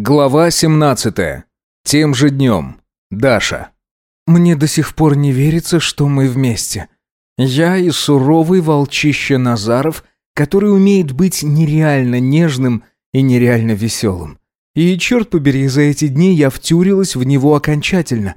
Глава 17. Тем же днем. Даша. Мне до сих пор не верится, что мы вместе. Я и суровый волчище Назаров, который умеет быть нереально нежным и нереально веселым. И, черт побери, за эти дни я втюрилась в него окончательно.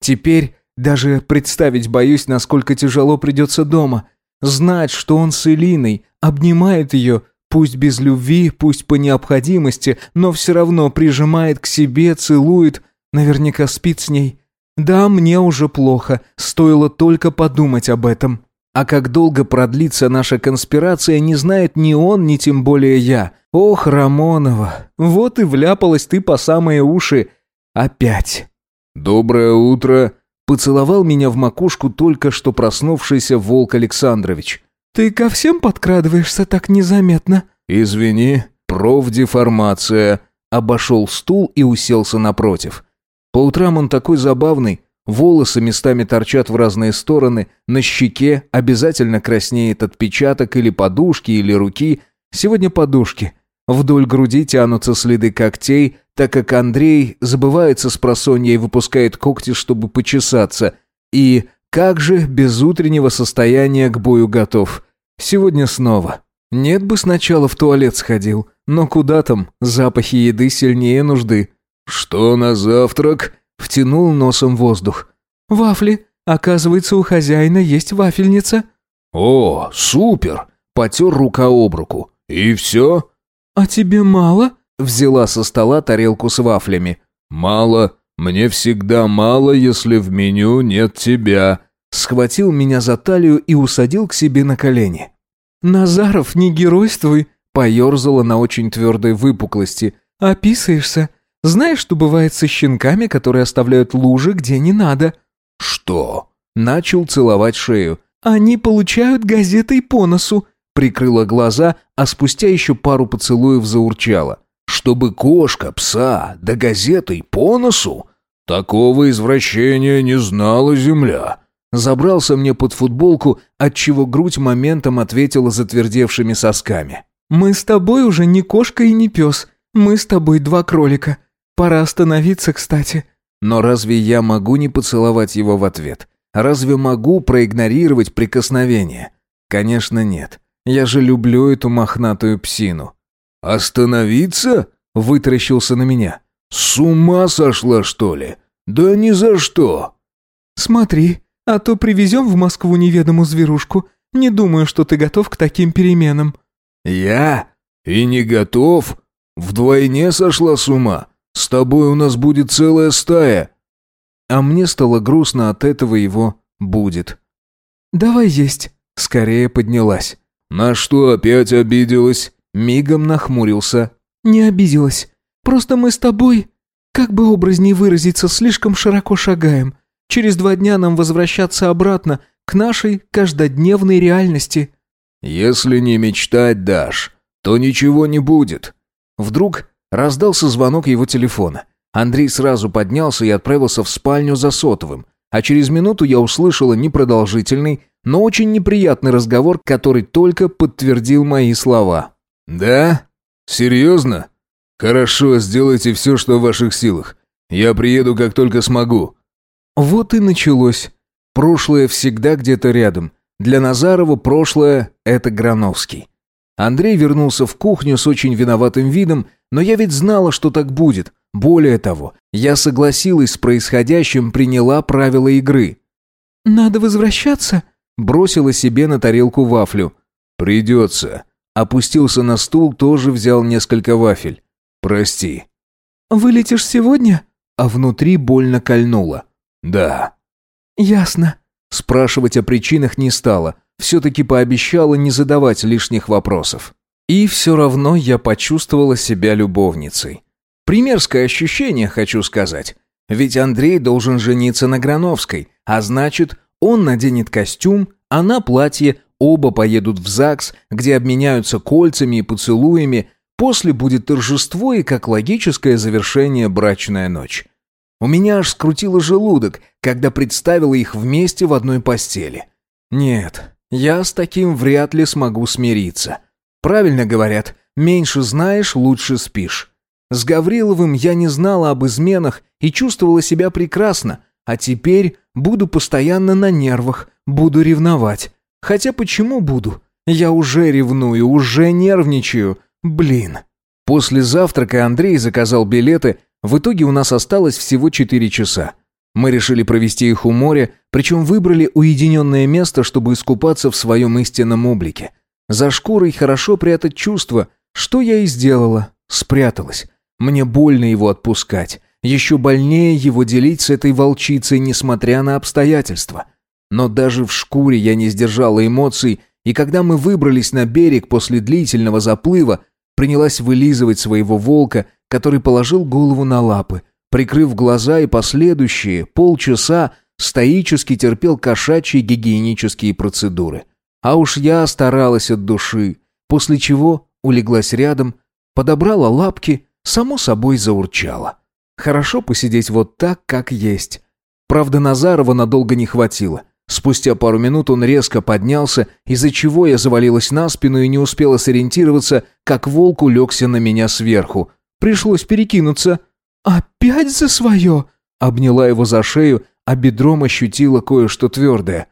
Теперь даже представить боюсь, насколько тяжело придется дома. Знать, что он с Элиной, обнимает ее, Пусть без любви, пусть по необходимости, но все равно прижимает к себе, целует, наверняка спит с ней. Да, мне уже плохо, стоило только подумать об этом. А как долго продлится наша конспирация, не знает ни он, ни тем более я. Ох, Рамонова, вот и вляпалась ты по самые уши. Опять. «Доброе утро», — поцеловал меня в макушку только что проснувшийся Волк Александрович. «Ты ко всем подкрадываешься так незаметно?» «Извини, профдеформация». Обошел стул и уселся напротив. По утрам он такой забавный. Волосы местами торчат в разные стороны, на щеке обязательно краснеет отпечаток или подушки, или руки. Сегодня подушки. Вдоль груди тянутся следы когтей, так как Андрей забывается с просонья и выпускает когти, чтобы почесаться. И как же без утреннего состояния к бою готов. Сегодня снова. Нет бы сначала в туалет сходил, но куда там, запахи еды сильнее нужды. «Что на завтрак?» Втянул носом воздух. «Вафли. Оказывается, у хозяина есть вафельница». «О, супер!» Потер рука об руку. «И все?» «А тебе мало?» Взяла со стола тарелку с вафлями. «Мало. «Мне всегда мало, если в меню нет тебя», схватил меня за талию и усадил к себе на колени. «Назаров, не геройствуй», поерзала на очень твердой выпуклости. «Описываешься. Знаешь, что бывает со щенками, которые оставляют лужи, где не надо?» «Что?» Начал целовать шею. «Они получают газетой по носу», прикрыла глаза, а спустя еще пару поцелуев заурчала. «Чтобы кошка, пса, да газетой по носу? Такого извращения не знала земля. Забрался мне под футболку, отчего грудь моментом ответила затвердевшими сосками. «Мы с тобой уже не кошка и не пес. Мы с тобой два кролика. Пора остановиться, кстати». Но разве я могу не поцеловать его в ответ? Разве могу проигнорировать прикосновение? Конечно, нет. Я же люблю эту мохнатую псину. «Остановиться?» — вытаращился на меня. «С ума сошла, что ли? Да ни за что!» «Смотри, а то привезем в Москву неведомую зверушку. Не думаю, что ты готов к таким переменам». «Я? И не готов? Вдвойне сошла с ума? С тобой у нас будет целая стая». А мне стало грустно от этого его «будет». «Давай есть». Скорее поднялась. «На что опять обиделась?» Мигом нахмурился. «Не обиделась. Просто мы с тобой, как бы образней выразиться, слишком широко шагаем. Через два дня нам возвращаться обратно к нашей каждодневной реальности». «Если не мечтать, Даш, то ничего не будет». Вдруг раздался звонок его телефона. Андрей сразу поднялся и отправился в спальню за сотовым. А через минуту я услышала непродолжительный, но очень неприятный разговор, который только подтвердил мои слова. «Да? Серьезно? Хорошо, сделайте все, что в ваших силах. Я приеду, как только смогу». Вот и началось. Прошлое всегда где-то рядом. Для Назарова прошлое — это Грановский. Андрей вернулся в кухню с очень виноватым видом, но я ведь знала, что так будет. Более того, я согласилась с происходящим, приняла правила игры. «Надо возвращаться?» Бросила себе на тарелку вафлю. «Придется». Опустился на стул, тоже взял несколько вафель. «Прости». «Вылетишь сегодня?» А внутри больно кольнуло. «Да». «Ясно». Спрашивать о причинах не стала. Все-таки пообещала не задавать лишних вопросов. И все равно я почувствовала себя любовницей. Примерское ощущение, хочу сказать. Ведь Андрей должен жениться на Грановской, а значит, он наденет костюм, она платье, оба поедут в ЗАГС, где обменяются кольцами и поцелуями, после будет торжество и как логическое завершение брачная ночь. У меня аж скрутило желудок, когда представила их вместе в одной постели. Нет, я с таким вряд ли смогу смириться. Правильно говорят, меньше знаешь, лучше спишь. С Гавриловым я не знала об изменах и чувствовала себя прекрасно, а теперь буду постоянно на нервах, буду ревновать. Хотя почему буду? Я уже ревную, уже нервничаю. Блин. После завтрака Андрей заказал билеты, в итоге у нас осталось всего 4 часа. Мы решили провести их у моря, причем выбрали уединенное место, чтобы искупаться в своем истинном облике. За шкурой хорошо прятать чувства, что я и сделала, спряталась. Мне больно его отпускать, еще больнее его делить с этой волчицей, несмотря на обстоятельства. Но даже в шкуре я не сдержала эмоций, и когда мы выбрались на берег после длительного заплыва, принялась вылизывать своего волка, который положил голову на лапы, прикрыв глаза и последующие полчаса стоически терпел кошачьи гигиенические процедуры. А уж я старалась от души, после чего улеглась рядом, подобрала лапки, само собой заурчала. Хорошо посидеть вот так, как есть. Правда, Назарова надолго не хватило. Спустя пару минут он резко поднялся, из-за чего я завалилась на спину и не успела сориентироваться, как волк улегся на меня сверху. Пришлось перекинуться. «Опять за свое?» Обняла его за шею, а бедром ощутила кое-что твердое.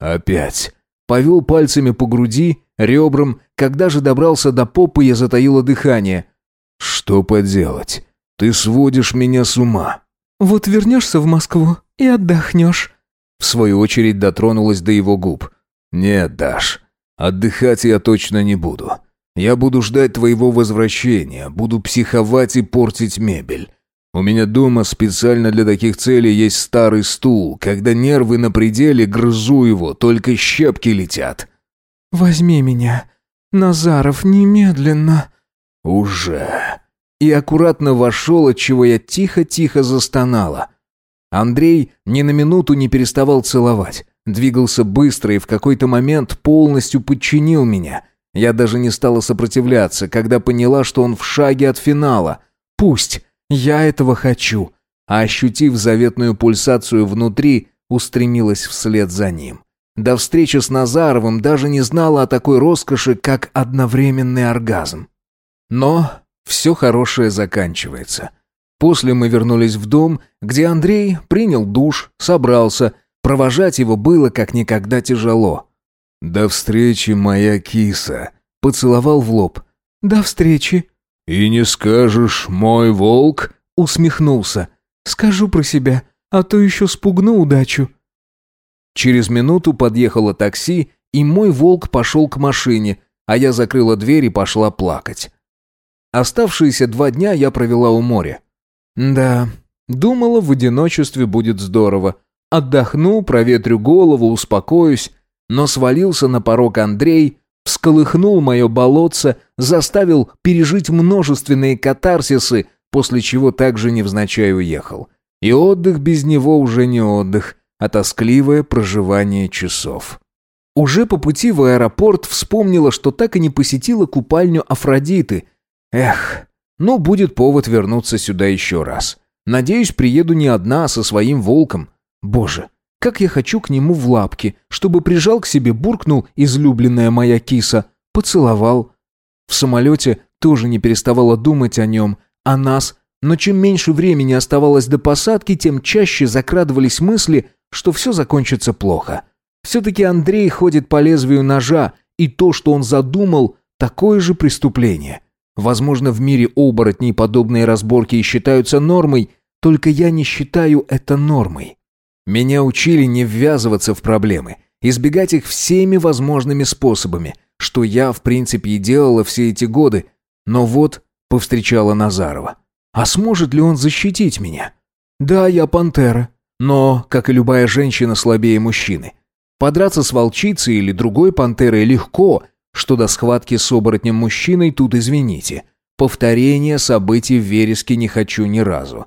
«Опять». Повел пальцами по груди, ребрам. Когда же добрался до попы, я затаила дыхание. «Что поделать? Ты сводишь меня с ума». «Вот вернешься в Москву и отдохнешь». В свою очередь дотронулась до его губ. «Нет, Даш, отдыхать я точно не буду. Я буду ждать твоего возвращения, буду психовать и портить мебель. У меня дома специально для таких целей есть старый стул. Когда нервы на пределе, грызу его, только щепки летят. Возьми меня, Назаров, немедленно. Уже. И аккуратно вошел, от чего я тихо-тихо застонала. Андрей ни на минуту не переставал целовать. Двигался быстро и в какой-то момент полностью подчинил меня. Я даже не стала сопротивляться, когда поняла, что он в шаге от финала. Пусть. Я этого хочу. А ощутив заветную пульсацию внутри, устремилась вслед за ним. До встречи с Назаровым даже не знала о такой роскоши, как одновременный оргазм. Но все хорошее заканчивается. После мы вернулись в дом, где Андрей принял душ, собрался. Провожать его было как никогда тяжело. «До встречи, моя киса», — поцеловал в лоб. «До встречи», «И не скажешь, мой волк?» — усмехнулся. «Скажу про себя, а то еще спугну удачу». Через минуту подъехало такси, и мой волк пошел к машине, а я закрыла дверь и пошла плакать. Оставшиеся два дня я провела у моря. Да, думала, в одиночестве будет здорово. Отдохну, проветрю голову, успокоюсь, но свалился на порог Андрей, всколыхнул мое болотце, заставил пережить множественные катарсисы, после чего также невзначай уехал. И отдых без него уже не отдых, а тоскливое проживание часов. Уже по пути в аэропорт вспомнила, что так и не посетила купальню Афродиты. Эх, ну будет повод вернуться сюда еще раз. Надеюсь, приеду не одна, а со своим волком. Боже, как я хочу к нему в лапки, чтобы прижал к себе, буркнул излюбленная моя киса, поцеловал. В самолете тоже не переставала думать о нем, о нас, но чем меньше времени оставалось до посадки, тем чаще закрадывались мысли, что все закончится плохо. Все-таки Андрей ходит по лезвию ножа, и то, что он задумал, такое же преступление. Возможно, в мире оборотней подобные разборки и считаются нормой, только я не считаю это нормой. Меня учили не ввязываться в проблемы, избегать их всеми возможными способами, что я, в принципе, и делала все эти годы. Но вот повстречала Назарова. А сможет ли он защитить меня? Да, я пантера, но, как и любая женщина, слабее мужчины. Подраться с волчицей или другой пантерой легко, что до схватки с оборотнем мужчиной тут извините. Повторения событий в вереске не хочу ни разу.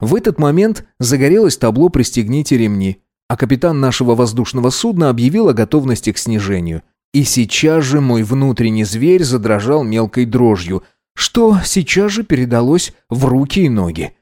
В этот момент загорелось табло «Пристегните ремни», а капитан нашего воздушного судна объявил о готовности к снижению. И сейчас же мой внутренний зверь задрожал мелкой дрожью, что сейчас же передалось в руки и ноги.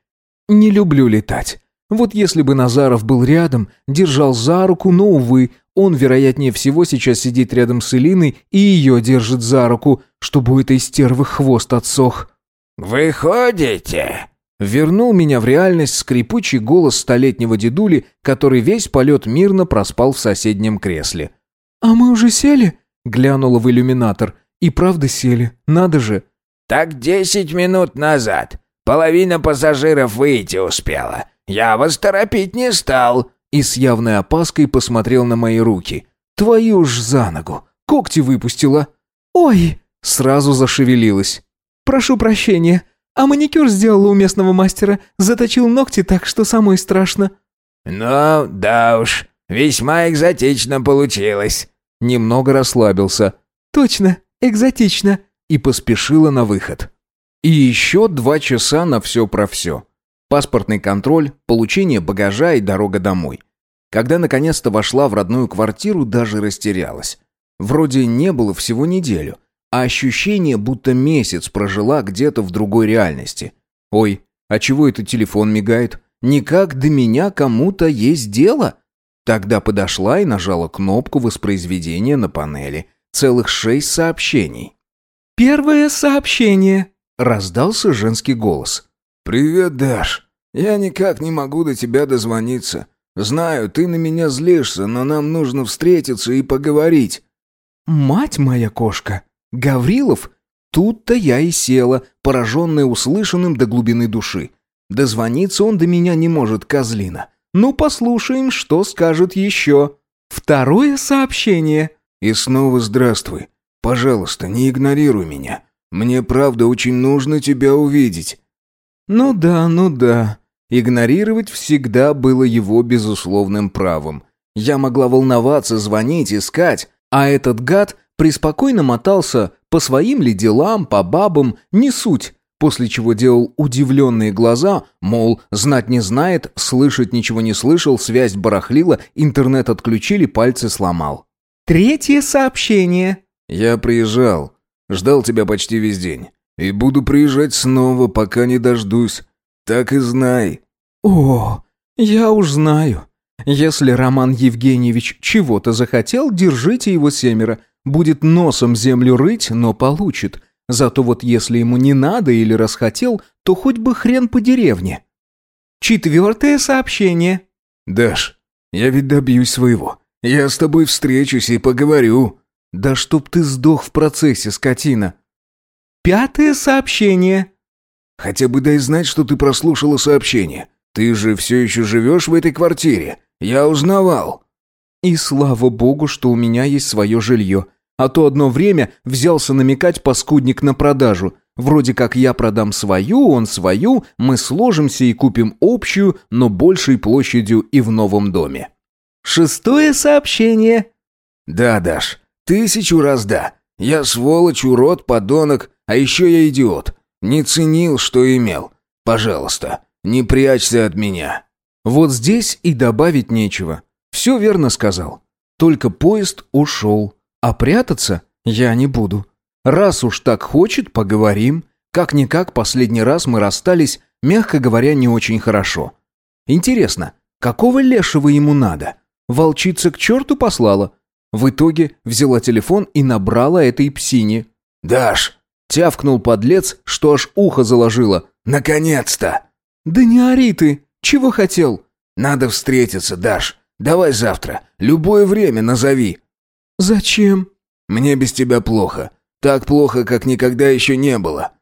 Не люблю летать. Вот если бы Назаров был рядом, держал за руку, но, увы, он, вероятнее всего, сейчас сидит рядом с Элиной и ее держит за руку, чтобы у этой стервы хвост отсох. «Выходите?» Вернул меня в реальность скрипучий голос столетнего дедули, который весь полет мирно проспал в соседнем кресле. «А мы уже сели?» — глянула в иллюминатор. «И правда сели, надо же». «Так десять минут назад. Половина пассажиров выйти успела. Я вас торопить не стал». И с явной опаской посмотрел на мои руки. «Твою ж за ногу! Когти выпустила!» «Ой!» — сразу зашевелилась. «Прошу прощения. А маникюр сделала у местного мастера. Заточил ногти так, что самой страшно». «Ну, да уж, весьма экзотично получилось». Немного расслабился. «Точно, экзотично». И поспешила на выход. И еще два часа на все про все. Паспортный контроль, получение багажа и дорога домой. Когда наконец-то вошла в родную квартиру, даже растерялась. Вроде не было всего неделю, а ощущение, будто месяц прожила где-то в другой реальности. Ой, а чего это телефон мигает? Никак до меня кому-то есть дело? Тогда подошла и нажала кнопку воспроизведения на панели. Целых шесть сообщений. «Первое сообщение», — раздался женский голос. «Привет, Даш. Я никак не могу до тебя дозвониться. Знаю, ты на меня злишься, но нам нужно встретиться и поговорить». «Мать моя кошка! Гаврилов? Тут-то я и села, пораженная услышанным до глубины души. Дозвониться он до меня не может, козлина. Ну, послушаем, что скажет еще. Второе сообщение. И снова здравствуй. Пожалуйста, не игнорируй меня. Мне правда очень нужно тебя увидеть. Ну да, ну да. Игнорировать всегда было его безусловным правом. Я могла волноваться, звонить, искать, а этот гад преспокойно мотался по своим ли делам, по бабам, не суть, после чего делал удивленные глаза, мол, знать не знает, слышать ничего не слышал, связь барахлила, интернет отключили, пальцы сломал. Третье сообщение. Я приезжал, ждал тебя почти весь день. И буду приезжать снова, пока не дождусь. Так и знай. О, я уж знаю. Если Роман Евгеньевич чего-то захотел, держите его семеро. Будет носом землю рыть, но получит. Зато вот если ему не надо или расхотел, то хоть бы хрен по деревне. Четвертое сообщение. Даш, я ведь добьюсь своего. Я с тобой встречусь и поговорю. Да чтоб ты сдох в процессе, скотина. Пятое сообщение. Хотя бы дай знать, что ты прослушала сообщение. Ты же все еще живешь в этой квартире. Я узнавал». «И слава богу, что у меня есть свое жилье. А то одно время взялся намекать паскудник на продажу. Вроде как я продам свою, он свою, мы сложимся и купим общую, но большей площадью и в новом доме». «Шестое сообщение». «Да, Даш, тысячу раз да. Я сволочь, урод, подонок, а еще я идиот. Не ценил, что имел. Пожалуйста, не прячься от меня». Вот здесь и добавить нечего. Все верно сказал. Только поезд ушел. А прятаться я не буду. Раз уж так хочет, поговорим. Как-никак, последний раз мы расстались, мягко говоря, не очень хорошо. Интересно, какого лешего ему надо? Волчица к черту послала? В итоге взяла телефон и набрала этой псине. «Даш!» — тявкнул подлец, что аж ухо заложило. «Наконец-то!» «Да не ори ты! Чего хотел?» «Надо встретиться, Даш. Давай завтра. Любое время назови». «Зачем?» «Мне без тебя плохо. Так плохо, как никогда еще не было».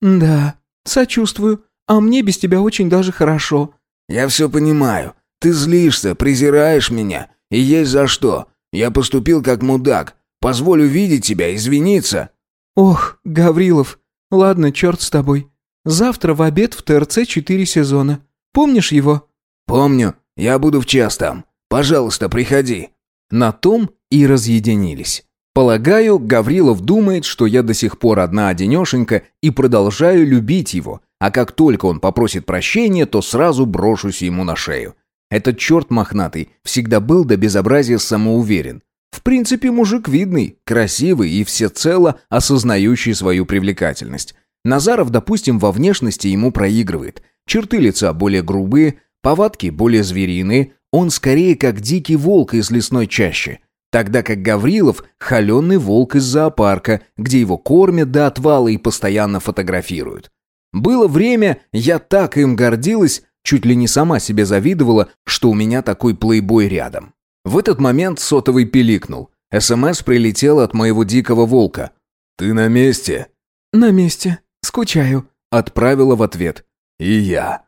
«Да, сочувствую. А мне без тебя очень даже хорошо». «Я все понимаю. Ты злишься, презираешь меня. И есть за что. Я поступил как мудак. Позволю видеть тебя, извиниться». «Ох, Гаврилов. Ладно, черт с тобой. Завтра в обед в ТРЦ четыре сезона. Помнишь его?» «Помню. Я буду в час там. Пожалуйста, приходи». На том и разъединились. Полагаю, Гаврилов думает, что я до сих пор одна-одинешенька и продолжаю любить его, а как только он попросит прощения, то сразу брошусь ему на шею. Этот черт мохнатый всегда был до безобразия самоуверен. В принципе, мужик видный, красивый и всецело осознающий свою привлекательность. Назаров, допустим, во внешности ему проигрывает. Черты лица более грубые, повадки более звериные, он скорее как дикий волк из лесной чащи. Тогда как Гаврилов – холеный волк из зоопарка, где его кормят до отвала и постоянно фотографируют. Было время, я так им гордилась, чуть ли не сама себе завидовала, что у меня такой плейбой рядом. В этот момент сотовый пиликнул. СМС прилетел от моего дикого волка. «Ты на месте?» «На месте. Скучаю», — отправила в ответ. «И я».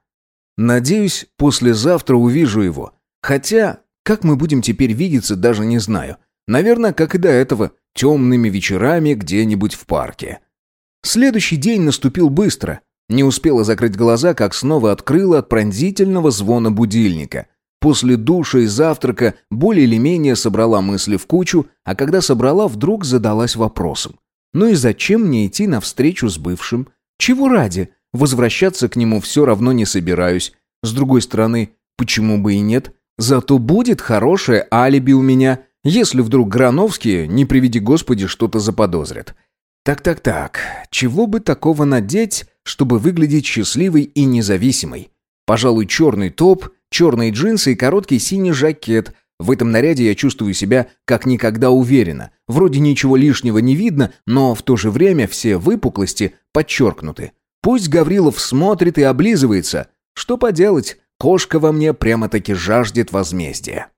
«Надеюсь, послезавтра увижу его. Хотя, как мы будем теперь видеться, даже не знаю. Наверное, как и до этого, темными вечерами где-нибудь в парке». Следующий день наступил быстро. Не успела закрыть глаза, как снова открыла от пронзительного звона будильника. После душа и завтрака более или менее собрала мысли в кучу, а когда собрала, вдруг задалась вопросом. Ну и зачем мне идти навстречу с бывшим? Чего ради? Возвращаться к нему все равно не собираюсь. С другой стороны, почему бы и нет? Зато будет хорошее алиби у меня, если вдруг Грановские, не приведи Господи, что-то заподозрят. Так-так-так, чего бы такого надеть, чтобы выглядеть счастливой и независимой? Пожалуй, черный топ, черные джинсы и короткий синий жакет. В этом наряде я чувствую себя как никогда уверенно. Вроде ничего лишнего не видно, но в то же время все выпуклости подчеркнуты. Пусть Гаврилов смотрит и облизывается. Что поделать, кошка во мне прямо-таки жаждет возмездия.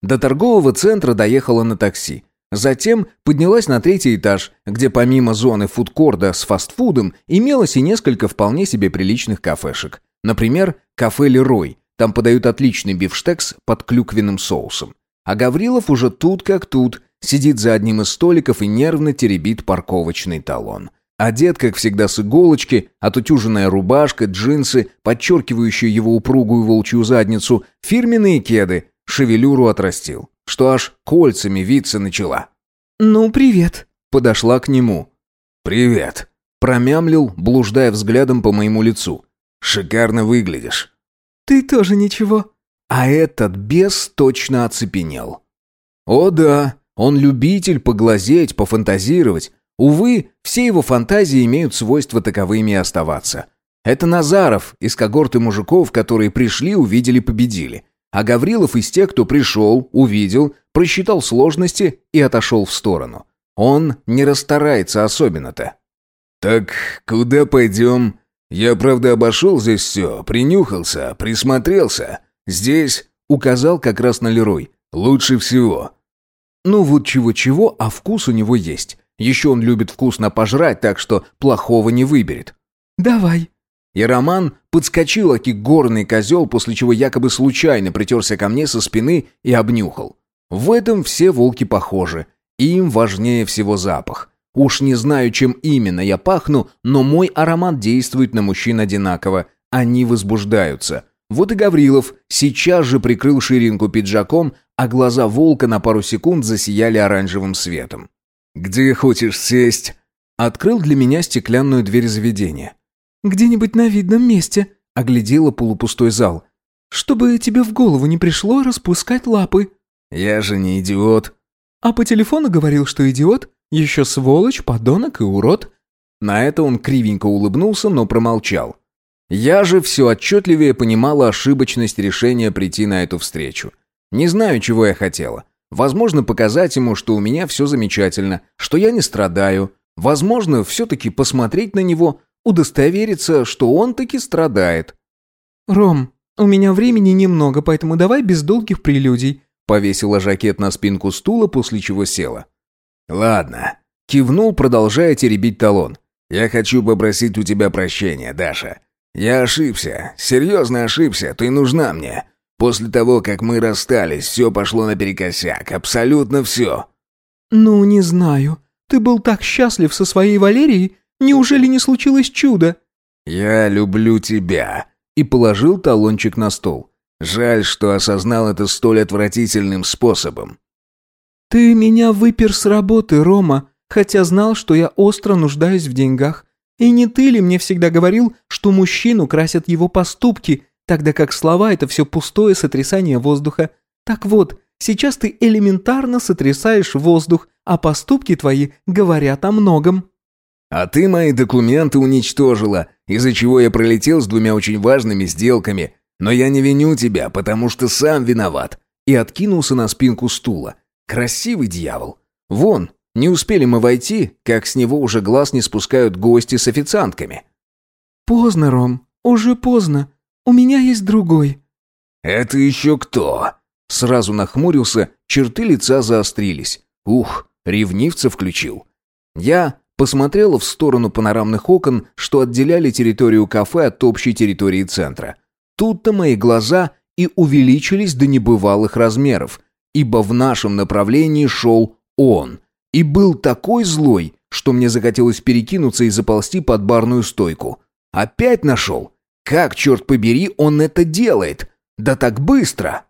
До торгового центра доехала на такси. Затем поднялась на третий этаж, где помимо зоны фудкорда с фастфудом имелось и несколько вполне себе приличных кафешек. Например, кафе «Лерой». Там подают отличный бифштекс под клюквенным соусом. А Гаврилов уже тут как тут, сидит за одним из столиков и нервно теребит парковочный талон. Одет, как всегда, с иголочки, отутюженная рубашка, джинсы, подчеркивающие его упругую волчью задницу, фирменные кеды, шевелюру отрастил что аж кольцами виться начала. «Ну, привет», — подошла к нему. «Привет», — промямлил, блуждая взглядом по моему лицу. «Шикарно выглядишь». «Ты тоже ничего». А этот бес точно оцепенел. О да, он любитель поглазеть, пофантазировать. Увы, все его фантазии имеют свойство таковыми и оставаться. Это Назаров из когорты мужиков, которые пришли, увидели, победили. А Гаврилов из тех, кто пришел, увидел, просчитал сложности и отошел в сторону. Он не расстарается особенно-то. «Так куда пойдем? Я, правда, обошел здесь все, принюхался, присмотрелся. Здесь...» — указал как раз на Лерой. «Лучше всего». Ну вот чего-чего, а вкус у него есть. Еще он любит вкусно пожрать, так что плохого не выберет. «Давай», и Роман подскочил, аки горный козел, после чего якобы случайно притерся ко мне со спины и обнюхал. В этом все волки похожи. Им важнее всего запах. Уж не знаю, чем именно я пахну, но мой аромат действует на мужчин одинаково. Они возбуждаются. Вот и Гаврилов сейчас же прикрыл ширинку пиджаком, а глаза волка на пару секунд засияли оранжевым светом. «Где хочешь сесть?» Открыл для меня стеклянную дверь заведения. «Где-нибудь на видном месте», — оглядела полупустой зал. «Чтобы тебе в голову не пришло распускать лапы». «Я же не идиот». «А по телефону говорил, что идиот, еще сволочь, подонок и урод». На это он кривенько улыбнулся, но промолчал. Я же все отчетливее понимала ошибочность решения прийти на эту встречу. Не знаю, чего я хотела. Возможно, показать ему, что у меня все замечательно, что я не страдаю. Возможно, все-таки посмотреть на него, удостовериться, что он таки страдает. «Ром, у меня времени немного, поэтому давай без долгих прелюдий», повесила жакет на спинку стула, после чего села. «Ладно», кивнул, продолжая теребить талон. «Я хочу попросить у тебя прощения, Даша. Я ошибся, серьезно ошибся, ты нужна мне. После того, как мы расстались, все пошло наперекосяк, абсолютно все». «Ну, не знаю. Ты был так счастлив со своей Валерией, Неужели не случилось чудо?» «Я люблю тебя», и положил талончик на стол. Жаль, что осознал это столь отвратительным способом. «Ты меня выпер с работы, Рома, хотя знал, что я остро нуждаюсь в деньгах. И не ты ли мне всегда говорил, что мужчину красят его поступки, тогда как слова — это все пустое сотрясание воздуха? Так вот, сейчас ты элементарно сотрясаешь воздух, а поступки твои говорят о многом». А ты мои документы уничтожила, из-за чего я пролетел с двумя очень важными сделками. Но я не виню тебя, потому что сам виноват. И откинулся на спинку стула. Красивый дьявол. Вон, не успели мы войти, как с него уже глаз не спускают гости с официантками. «Поздно, Ром, уже поздно. У меня есть другой». «Это еще кто?» Сразу нахмурился, черты лица заострились. Ух, ревнивца включил. Я посмотрела в сторону панорамных окон, что отделяли территорию кафе от общей территории центра. Тут-то мои глаза и увеличились до небывалых размеров, ибо в нашем направлении шел он. И был такой злой, что мне захотелось перекинуться и заползти под барную стойку. Опять нашел? Как, черт побери, он это делает? Да так быстро!»